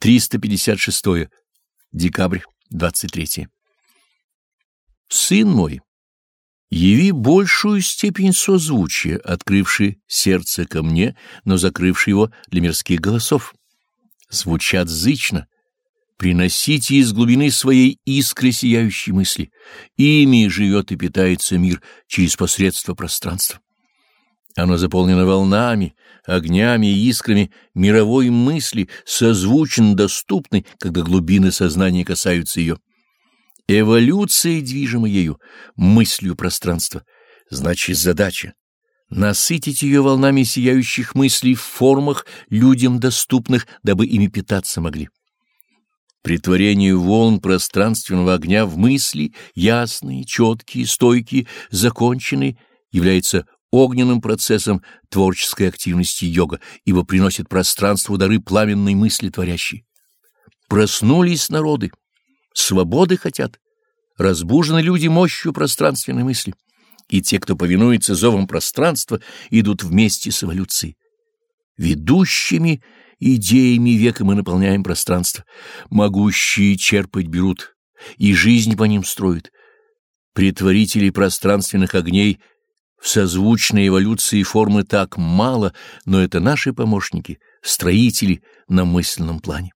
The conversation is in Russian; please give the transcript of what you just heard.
356. Декабрь 23. Сын мой, яви большую степень созвучия, открывший сердце ко мне, но закрывший его для мирских голосов. Звучат зычно. Приносите из глубины своей искры сияющей мысли. Ими живет и питается мир через посредство пространства. Оно заполнено волнами, огнями и искрами мировой мысли, созвучен, доступной, когда глубины сознания касаются ее. Эволюция движима ею, мыслью пространства. Значит, задача — насытить ее волнами сияющих мыслей в формах, людям доступных, дабы ими питаться могли. Притворение волн пространственного огня в мысли, ясные, четкие, стойкие, законченные, является огненным процессом творческой активности йога, ибо приносит пространству дары пламенной мысли творящей. Проснулись народы, свободы хотят, разбужены люди мощью пространственной мысли, и те, кто повинуется зовам пространства, идут вместе с эволюцией. Ведущими идеями века мы наполняем пространство, могущие черпать берут, и жизнь по ним строят. Притворители пространственных огней — в созвучной эволюции формы так мало, но это наши помощники, строители на мысленном плане.